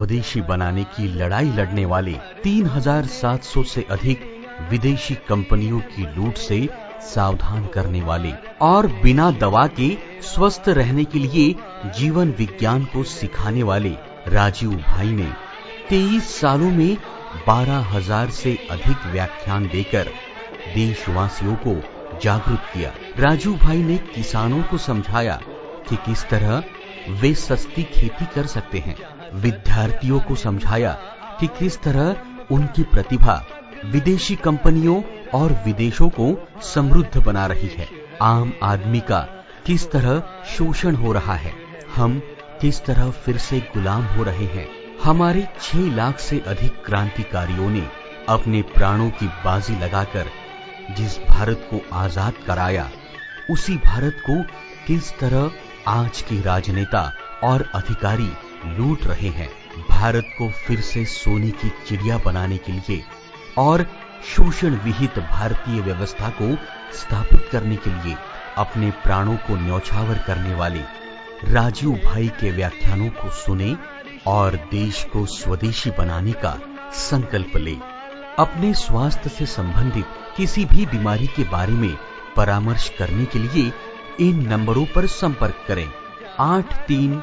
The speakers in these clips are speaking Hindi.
स्वदेशी बनाने की लड़ाई लड़ने वाले 3,700 से अधिक विदेशी कंपनियों की लूट से सावधान करने वाले और बिना दवा के स्वस्थ रहने के लिए जीवन विज्ञान को सिखाने वाले राजीव भाई ने 23 सालों में 12,000 से अधिक व्याख्यान देकर देशवासियों को जागरूक किया। राजू भाई ने किसानों को समझाया कि किस तरह वे सस्ती खेती कर सकते हैं। विद्यार्थियों को समझाया कि किस तरह उनकी प्रतिभा विदेशी कंपनियों और विदेशों को समृद्ध बना रही है। आम आदमी का किस तरह शोषण हो रहा है? हम किस तरह फिर से गुलाम हो रहे हैं? हमारे छह लाख से अधिक क्रांतिकारियों ने अपने प्राणों की बाजी लगाकर जिस भारत को आज़ाद कराया, उसी भारत को किस तरह आज के राजनेता और अधिकारी लूट रहे हैं। भारत को फिर से सोने की चिड़िया बनाने के लिए और शोषण विहित भारतीय व्यवस्था को स्थापित करने के लिए अपने प्राणों को न्यौछावर करने वाले राजीव भाई के व्याख्यानों को सुने और देश को स्वदेशी बनाने का संकल्प ले। अपने स्वास्थ्य से संबंधित किसी भी बीमारी के बारे में परामर्श करने के लिए इन नंबरों पर संपर्क करें। आठ तीन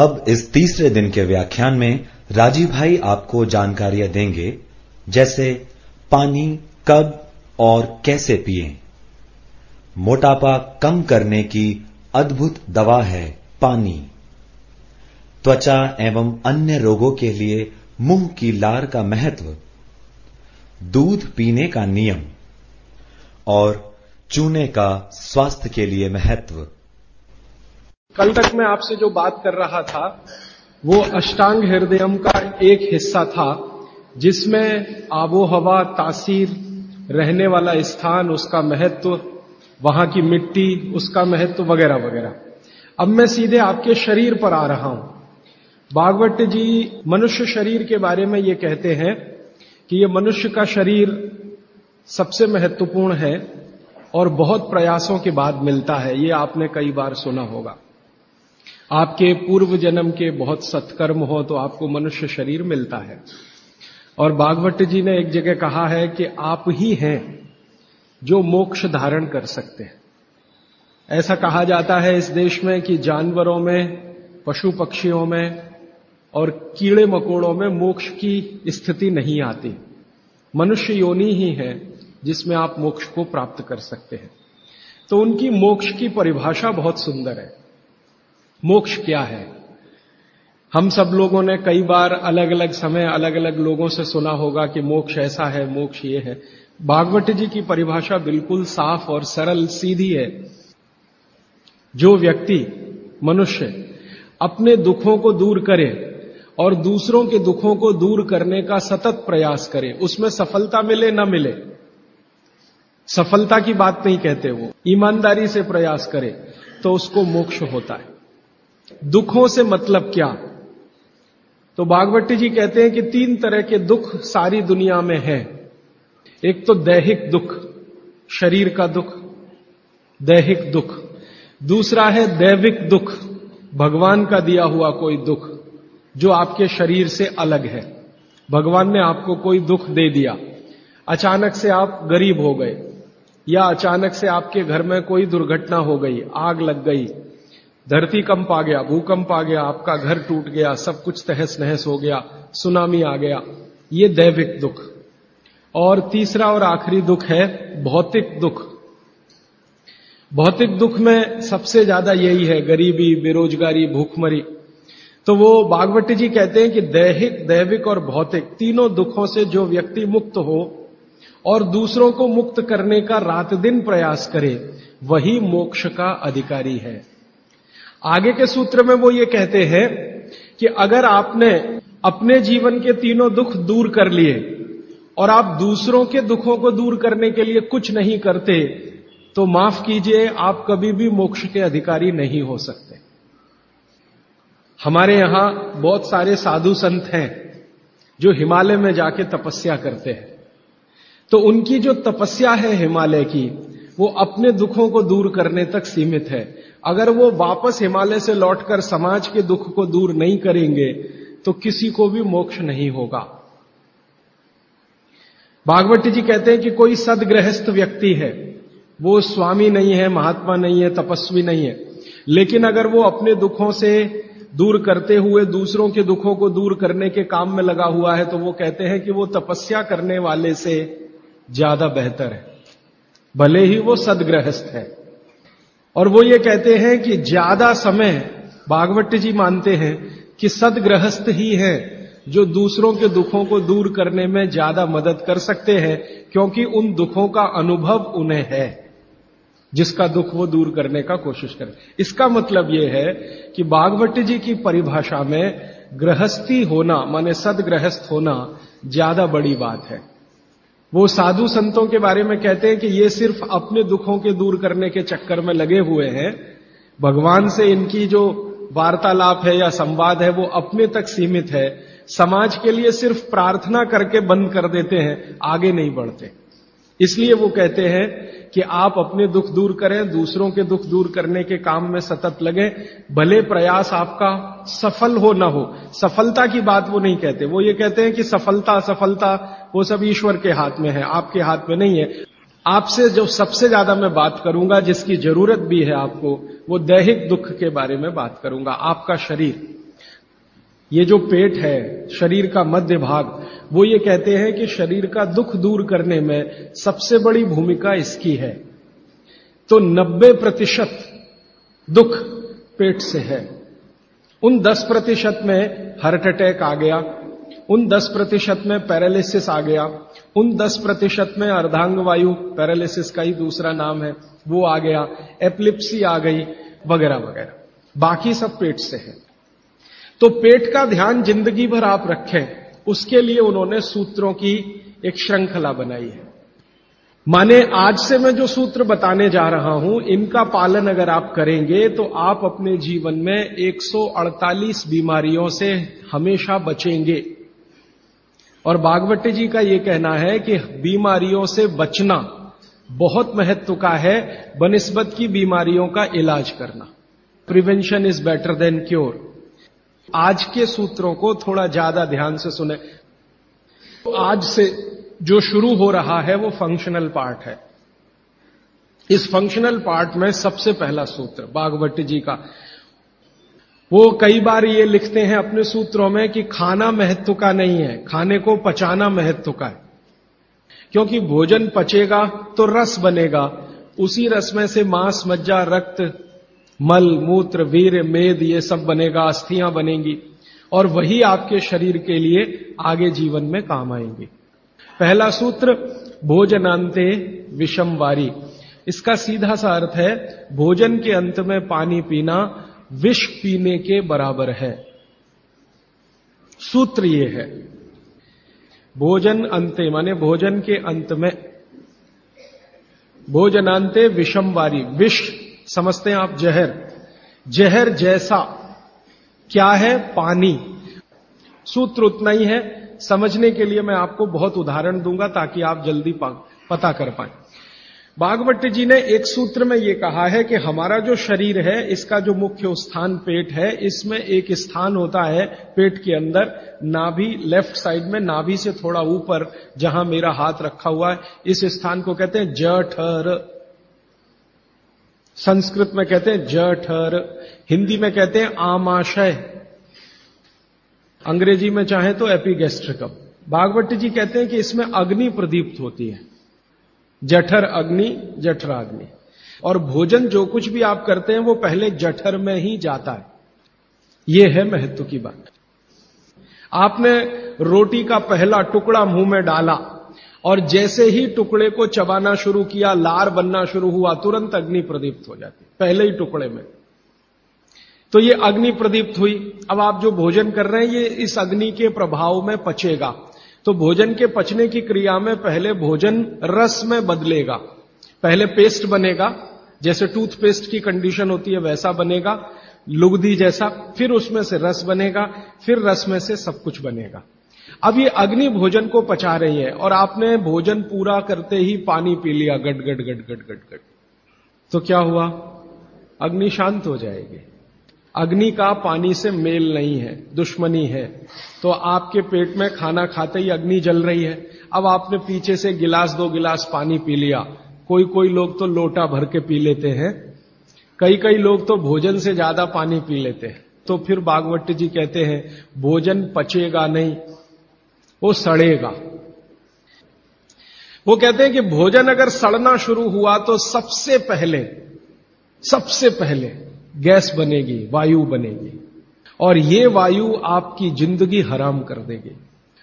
अब इस तीसरे दिन के व्याख्यान में राजीव भाई आपको जानकारियाँ देंगे, जैसे पानी कब और कैसे पिएँ। मोटापा कम करने की अद्भुत दवा है पानी। त्वचा एवं अन्य रोगों के लिए मुँह की लार का महत्व, दूध पीने का नियम, और चूने का स्वास्थ्य के लिए महत्व। कल तक मैं आपसे जो बात कर रहा था, वो अष्टांग हृदयम का एक हिस्सा था, जिसमें आबो हवा तासीर रहने वाला स्थान, उसका महत्व, वहाँ की मिट्टी, उसका महत्व वगैरह वगैरह। अब मैं सीधे आपके शरीर पर आ रहा हूँ। बागवट जी मनुष्य शरीर के बारे में ये कहते हैं कि ये मनुष्य का शरीर सबसे महत्वपूर्ण है और बहुत प्रयासों के बाद मिलता है। ये आपने कई बार सुना होगा। आपके पूर्व जन्म के बहुत सत्कर्म हो तो आपको मनुष्य शरीर मिलता है। और बागवट जी ने एक जगह कहा है कि आप ही हैं जो मोक्ष धारण कर सकते हैं। ऐसा कहा जाता है इस देश में कि जानवरों में, पशु पक्षियों में और कीड़े मकोड़ों में मोक्ष की स्थिति नहीं आती। मनुष्य योनि ही है जिसमें आप मोक्ष को प्राप्त कर सकते हैं। तो उनकी मोक्ष की परिभाषा बहुत सुंदर है। मोक्ष क्या है? हम सब लोगों ने कई बार अलग अलग समय अलग अलग लोगों से सुना होगा कि मोक्ष ऐसा है, मोक्ष ये है। भागवत जी की परिभाषा बिल्कुल साफ़ और सरल सीधी है। जो व्यक्ति, मनुष्य, अपने दुखों को दूर करे और दूसरों के दुखों को दूर करने का सतत प्रयास करे, उसमें सफलता मिले न मिले, सफलता की बात नहीं कहते वो। ईमानदारी से प्रयास करे तो उसको मोक्ष होता है। दुखों से मतलब क्या? तो बागवती जी कहते हैं कि तीन तरह के दुख सारी दुनिया में है। एक तो दैहिक दुख, शरीर का दुख, दैहिक दुख। दूसरा है दैविक दुख, भगवान का दिया हुआ कोई दुख, जो आपके शरीर से अलग है। भगवान ने आपको कोई दुख दे दिया। अचानक से आप गरीब हो गए, या अचानक से आपके घर में कोई दुर्घटना हो गई, आग लग गई धरती कंप आ गया, भूकंप आ गया, आपका घर टूट गया, सब कुछ तहस नहस हो गया, सुनामी आ गया। ये दैविक दुख। और तीसरा और आखिरी दुख है भौतिक दुख। भौतिक दुख में सबसे ज़्यादा यही है, गरीबी, बेरोजगारी, भूखमरी। तो वो बागवती जी कहते हैं कि दैहिक, दैविक और भौतिक तीनों दुखों से जो व्यक्ति मुक्त हो और दूसरों को मुक्त करने का रात दिन प्रयास करे, वही मोक्ष का अधिकारी है। आगे के सूत्र में वो ये कहते हैं कि अगर आपने अपने जीवन के तीनों दुख दूर कर लिए और आप दूसरों के दुखों को दूर करने के लिए कुछ नहीं करते तो माफ़ कीजिए, आप कभी भी मोक्ष के अधिकारी नहीं हो सकते। हमारे यहाँ बहुत सारे साधु संत हैं जो हिमालय में जाके तपस्या करते हैं। तो उनकी जो तपस्या है हिमालय की, वो अपने दुखों को दूर करने तक सीमित है। अगर वो वापस हिमालय से लौटकर समाज के दुख को दूर नहीं करेंगे तो किसी को भी मोक्ष नहीं होगा। भागवती जी कहते हैं कि कोई सदगृहस्थ व्यक्ति है, वो स्वामी नहीं है, महात्मा नहीं है, तपस्वी नहीं है। लेकिन अगर वो अपने दुखों से दूर करते हुए दूसरों के दुखों को दूर करने के काम में लगा हुआ है तो वो कहते हैं कि वो तपस्या करने वाले से ज़्यादा बेहतर है। भले ही वो सदग्रहस्थ है। और वो ये कहते हैं कि ज़्यादा समय भागवत जी मानते हैं कि सदग्रहस्थ ही है जो दूसरों के दुखों को दूर करने में ज़्यादा मदद कर सकते हैं, क्योंकि उन दुखों का अनुभव उन्हें है, जिसका दुख वो दूर करने का कोशिश करें। इसका मतलब यह है कि बागवती जी की परिभाषा में गृहस्थी होना, माने सदग्रहस्थ होना, ज़्यादा बड़ी बात है। वो साधु संतों के बारे में कहते हैं कि ये सिर्फ़ अपने दुखों के दूर करने के चक्कर में लगे हुए हैं। भगवान से इनकी जो वार्तालाप है या संवाद है, वो अपने तक सीमित है। समाज के लिए सिर्फ़ प्रार्थना करके बंद कर देते हैं, आगे नहीं बढ़ते। इसलिए वो कहते हैं कि आप अपने दुख दूर करें, दूसरों के दुख दूर करने के काम में सतत लगे। भले प्रयास आपका सफल हो ना हो, सफलता की बात वो नहीं कहते। वो ये कहते हैं कि सफलता असफलता वो सब ईश्वर के हाथ में है, आपके हाथ में नहीं है। आपसे जो सबसे ज़्यादा मैं बात करूँगा, जिसकी ज़रूरत भी है आपको, वो दैहिक दुख के बारे में बात करूँगा, आपका शरीर। ये जो पेट है, शरीर का मध्य भाग, वो ये कहते हैं कि शरीर का दुख दूर करने में सबसे बड़ी भूमिका इसकी है। तो 90 प्रतिशत दुख पेट से है। उन 10 प्रतिशत में हार्ट अटैक आ गया उन 10 प्रतिशत में पैरालिसिस आ गया। उन 10 प्रतिशत में अर्धांग वायु पैरालिसिस का ही दूसरा नाम है। वो आ गया, एप्लिप्सी आ गई, वगैरह वगैरह। बाकी सब पेट से है। तो पेट का ध्यान ज़िंदगी भर आप रखें। उसके लिए उन्होंने सूत्रों की एक श्रृंखला बनाई है। माने आज से मैं जो सूत्र बताने जा रहा हूँ, इनका पालन अगर आप करेंगे तो आप अपने जीवन में 148 बीमारियों से हमेशा बचेंगे। और बागवती जी का यह कहना है कि बीमारियों से बचना बहुत महत्व का है, बनस्बत की बीमारियों का इलाज करना। Prevention is better than cure आज के सूत्रों को थोड़ा ज़्यादा ध्यान से सुने। तो आज से जो शुरू हो रहा है, वो फंक्शनल पार्ट है। इस फंक्शनल पार्ट में सबसे पहला सूत्र बागवती जी का वो कई बार ये लिखते हैं अपने सूत्रों में कि खाना महत्व का नहीं है, खाने को पचाना महत्व का है। क्योंकि भोजन पचेगा तो रस बनेगा, उसी रस में से मांस, मज्जा, रक्त, मल, मूत्र, वीर, मेद, ये सब बनेगा, अस्थियाँ बनेंगी, और वही आपके शरीर के लिए आगे जीवन में काम आएँगे। पहला सूत्र भोजनांते विषम इसका सीधा सा अर्थ है, भोजन के अंत में पानी पीना विष पीने के बराबर है। सूत्र ये है, भोजन अंते, माने भोजन के अंत में। भोजनांते विषम वारी, विष, समझते हैं आप, जहर। जहर जैसा, क्या है? पानी। सूत्र उतना ही है, समझने के लिए मैं आपको बहुत उदाहरण दूँगा ताकि आप जल्दी पता कर पाए। बागवट जी ने एक सूत्र में यह कहा है कि हमारा जो शरीर है, इसका जो मुख्य स्थान पेट है, इसमें एक स्थान होता है पेट के अंदर, नाभि लेफ़्ट साइड में, नाभि से थोड़ा ऊपर, जहाँ मेरा हाथ रखा हुआ है। इस स्थान को कहते हैं जठर। संस्कृत में कहते हैं जठर। हिंदी में कहते हैं आमाशय। अंग्रेज़ी में चाहे तो एपीगेस्ट्रिकम। भागवती जी कहते हैं कि इसमें अग्नि प्रदीप्त होती है। जठर अग्नि जठराग्नि और भोजन जो कुछ भी आप करते हैं, वो पहले जठर में ही जाता है। यह है महत्व की बात। आपने रोटी का पहला टुकड़ा मुँह में डाला, और जैसे ही टुकड़े को चबाना शुरू किया, लार बनना शुरू हुआ, तुरंत अग्नि प्रदीप्त हो जाती। पहले ही टुकड़े में। तो ये अग्नि प्रदीप्त हुई। अब आप जो भोजन कर रहे हैं, ये इस अग्नि के प्रभाव में पचेगा। तो भोजन के पचने की क्रिया में पहले भोजन रस में बदलेगा। पहले पेस्ट बनेगा, जैसे टूथपेस्ट की कंडीशन होती है वैसा बनेगा, लुगदी जैसा, फिर उसमें से रस बनेगा, फिर रस में से सब कुछ बनेगा। अब ये अग्नि भोजन को पचा रही है और आपने भोजन पूरा करते ही पानी पी लिया, गट गट गट गट गट गट। तो क्या हुआ? अग्नि शांत हो जाएगी। अग्नि का पानी से मेल नहीं है, दुश्मनी है। तो आपके पेट में खाना खाते ही अग्नि जल रही है। अब आपने पीछे से गिलास, दो गिलास पानी पी लिया। कोई कोई लोग तो लोटा भर के पी लेते हैं। कई कई लोग तो भोजन से ज़्यादा पानी पी लेते हैं। तो फिर बागवट जी कहते हैं, भोजन पचेगा नहीं, वो सड़ेगा। वो कहते हैं कि भोजन अगर सड़ना शुरू हुआ तो सबसे पहले सबसे पहले गैस बनेगी, वायु बनेगी। और ये वायु आपकी ज़िंदगी हराम कर देगी।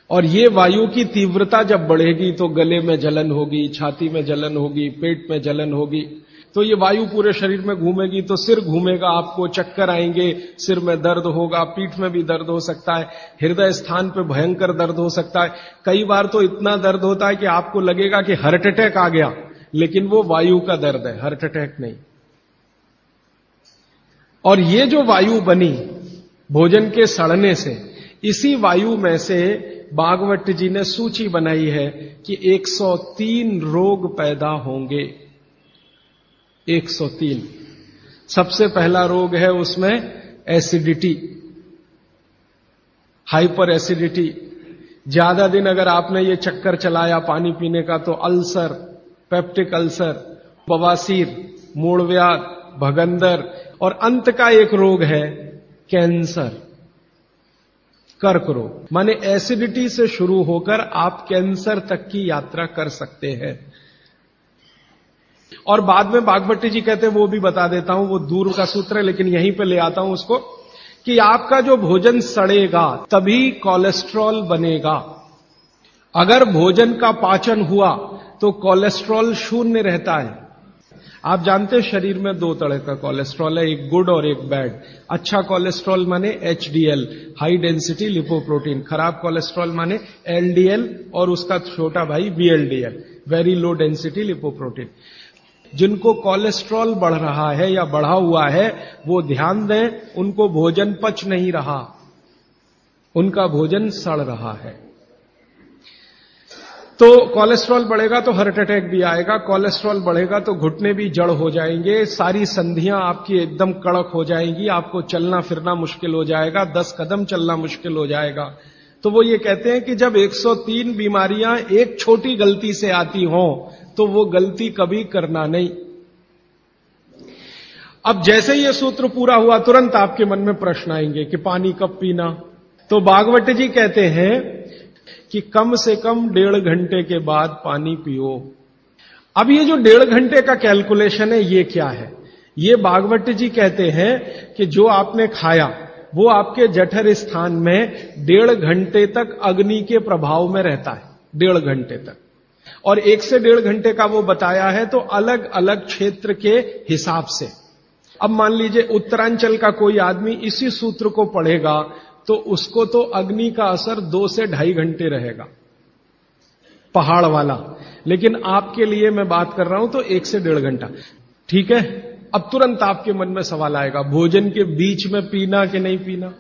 और ये वायु की तीव्रता जब बढ़ेगी तो गले में जलन होगी, छाती में जलन होगी, पेट में जलन होगी। तो ये वायु पूरे शरीर में घूमेगी तो सिर घूमेगा, आपको चक्कर आएँगे, सिर में दर्द होगा, पीठ में भी दर्द हो सकता है, हृदय स्थान पे भयंकर दर्द हो सकता है। कई बार तो इतना दर्द होता है कि आपको लगेगा कि हार्ट अटैक आ गया, लेकिन वो वायु का दर्द है, हार्ट अटैक नहीं। और ये जो वायु बनी भोजन के सड़ने से, इसी वायु में से बागवट जी ने सूची बनाई है कि 103 रोग पैदा होंगे। 103 सबसे पहला रोग है उसमें एसिडिटी, हाइपर एसिडिटी। ज़्यादा दिन अगर आपने ये चक्कर चलाया पानी पीने का तो अल्सर, पेप्टिक अल्सर, बवासीर मूड़व्याध भगंदर और अंत का एक रोग है कैंसर, कर्क रोग। माने एसिडिटी से शुरू होकर आप कैंसर तक की यात्रा कर सकते हैं। और बाद में बागभट्टी जी कहते हैं, वो भी बता देता हूँ, वो दूर का सूत्र है, लेकिन यहीं पे ले आता हूँ उसको, कि आपका जो भोजन सड़ेगा, तभी कोलेस्ट्रॉल बनेगा। अगर भोजन का पाचन हुआ तो कोलेस्ट्रॉल शून्य रहता है। आप जानते हैं शरीर में दो तरह का कोलेस्ट्रॉल है, एक गुड और एक बैड अच्छा कोलेस्ट्रॉल माने एचडीएल हाई डेंसिटी लिपोप्रोटीन खराब कोलेस्ट्रॉल माने एलडीएल और उसका छोटा भाई VLDL very low density lipoprotein जिनको कोलेस्ट्रॉल बढ़ रहा है या बढ़ा हुआ है, वो ध्यान दें, उनको भोजन पच नहीं रहा। उनका भोजन सड़ रहा है। तो कोलेस्ट्रॉल बढ़ेगा तो हार्ट अटैक भी आएगा, कोलेस्ट्रॉल बढ़ेगा तो घुटने भी जड़ हो जाएँगे, सारी संधियाँ आपकी एकदम कड़क हो जाएँगी, आपको चलना फिरना मुश्किल हो जाएगा, दस कदम चलना मुश्किल हो जाएगा। तो वो ये कहते हैं कि जब 103 बीमारियाँ एक छोटी गलती से आती हों तो वो गलती कभी करना नहीं। अब जैसे ये सूत्र पूरा हुआ, तुरंत आपके मन में प्रश्न आएँगे कि पानी कब पीना? तो बागवट जी कहते हैं कि कम से कम डेढ़ घंटे के बाद पानी पियो। अब ये जो डेढ़ घंटे का कैलकुलेशन है, ये क्या है? ये बागवट जी कहते हैं कि जो आपने खाया, वो आपके जठर स्थान में डेढ़ घंटे तक अग्नि के प्रभाव में रहता है। डेढ़ घंटे तक। और एक से डेढ़ घंटे का वो बताया है तो अलग अलग क्षेत्र के हिसाब से। अब मान लीजिए उत्तरांचल का कोई आदमी इसी सूत्र को पढ़ेगा तो उसको तो अग्नि का असर दो से ढाई घंटे रहेगा। पहाड़ वाला। लेकिन आपके लिए मैं बात कर रहा हूँ तो एक से डेढ़ घंटा। ठीक है? अब तुरंत आपके मन में सवाल आएगा, भोजन के बीच में पीना कि नहीं पीना?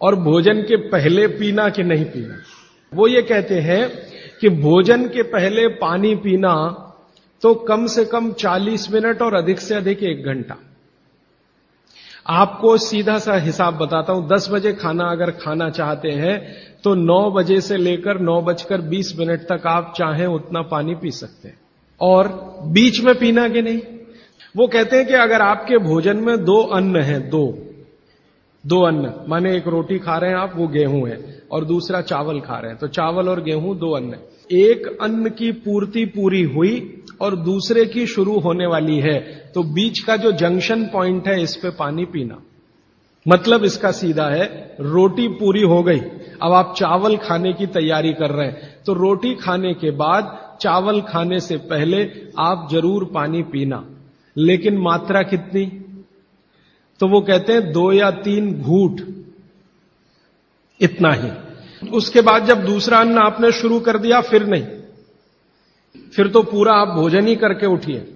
और भोजन के पहले पीना कि नहीं पीना? वो ये कहते हैं कि भोजन के पहले पानी पीना तो कम से कम 40 मिनट और अधिक से अधिक एक घंटा। आपको सीधा सा हिसाब बताता हूँ 10 बजे खाना अगर खाना चाहते हैं तो नौ बजे से लेकर नौ बजकर बीस मिनट तक आप चाहें उतना पानी पी सकते हैं। और बीच में पीना कि नहीं? वो कहते हैं कि अगर आपके भोजन में दो अन्न है, दो दो अन्न, माने एक रोटी खा रहे हैं आप, वो गेहूँ है, और दूसरा चावल खा रहे हैं तो चावल और गेहूँ दो अन्न। एक अन्न की पूर्ति पूरी हुई और दूसरे की शुरू होने वाली है। तो बीच का जो जंक्शन पॉइंट है, इस पे पानी पीना। मतलब इसका सीधा है, रोटी पूरी हो गई। अब आप चावल खाने की तैयारी कर रहे हैं। तो रोटी खाने के बाद, चावल खाने से पहले आप ज़रूर पानी पीना। लेकिन मात्रा कितनी? तो वो कहते हैं, दो या तीन घूट। इतना ही। उसके बाद जब दूसरा अन्न आपने शुरू कर दिया, फिर नहीं। फिर तो पूरा आप भोजन ही करके उठिए।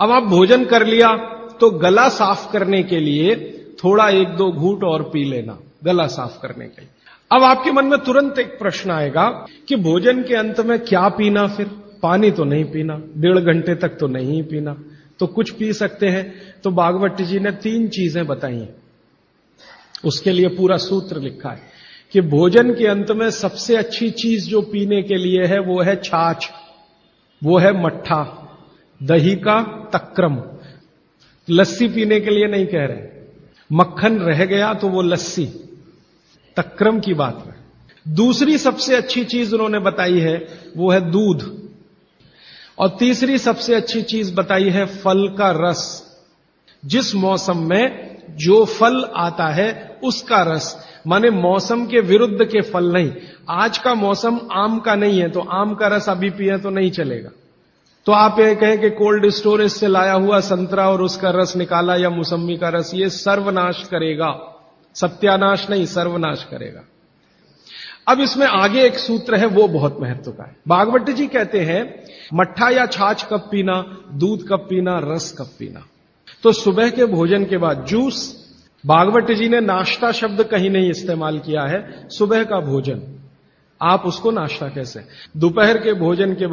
अब आप भोजन कर लिया तो गला साफ़ करने के लिए थोड़ा एक दो घूट और पी लेना, गला साफ़ करने के लिए। अब आपके मन में तुरंत एक प्रश्न आएगा कि भोजन के अंत में क्या पीना फिर? पानी तो नहीं पीना, डेढ़ घंटे तक तो नहीं पीना। तो कुछ पी सकते हैं। तो बागवती जी ने तीन चीज़ें बताई। उसके लिए पूरा सूत्र लिखा है कि भोजन के अंत में सबसे अच्छी चीज़ जो पीने के लिए है, वो है छाछ। वो है मट्ठा, दही का तक्रम। लस्सी पीने के लिए नहीं कह रहे। मक्खन रह गया तो वो लस्सी। तक्रम की बात है। दूसरी सबसे अच्छी चीज़ उन्होंने बताई है, वो है दूध। और तीसरी सबसे अच्छी चीज़ बताई है, फल का रस। जिस मौसम में जो फल आता है, उसका रस। माने मौसम के विरुद्ध के फल नहीं। आज का मौसम आम का नहीं है तो आम का रस अभी पिए तो नहीं चलेगा। तो आप ये कहें कि कोल्ड स्टोरेज से लाया हुआ संतरा और उसका रस निकाला या मौसमी का रस, ये सर्वनाश करेगा। सत्यानाश नहीं, सर्वनाश करेगा। अब इसमें आगे एक सूत्र है, वो बहुत महत्व का है। बागवट जी कहते हैं, मट्ठा या छाछ कब पीना, दूध कब पीना, रस कब पीना। तो सुबह के भोजन के बाद जूस बागवट जी ने नाश्ता शब्द कहीं नहीं इस्तेमाल किया है, सुबह का भोजन। आप उसको नाश्ता कैसे? दोपहर के भोजन के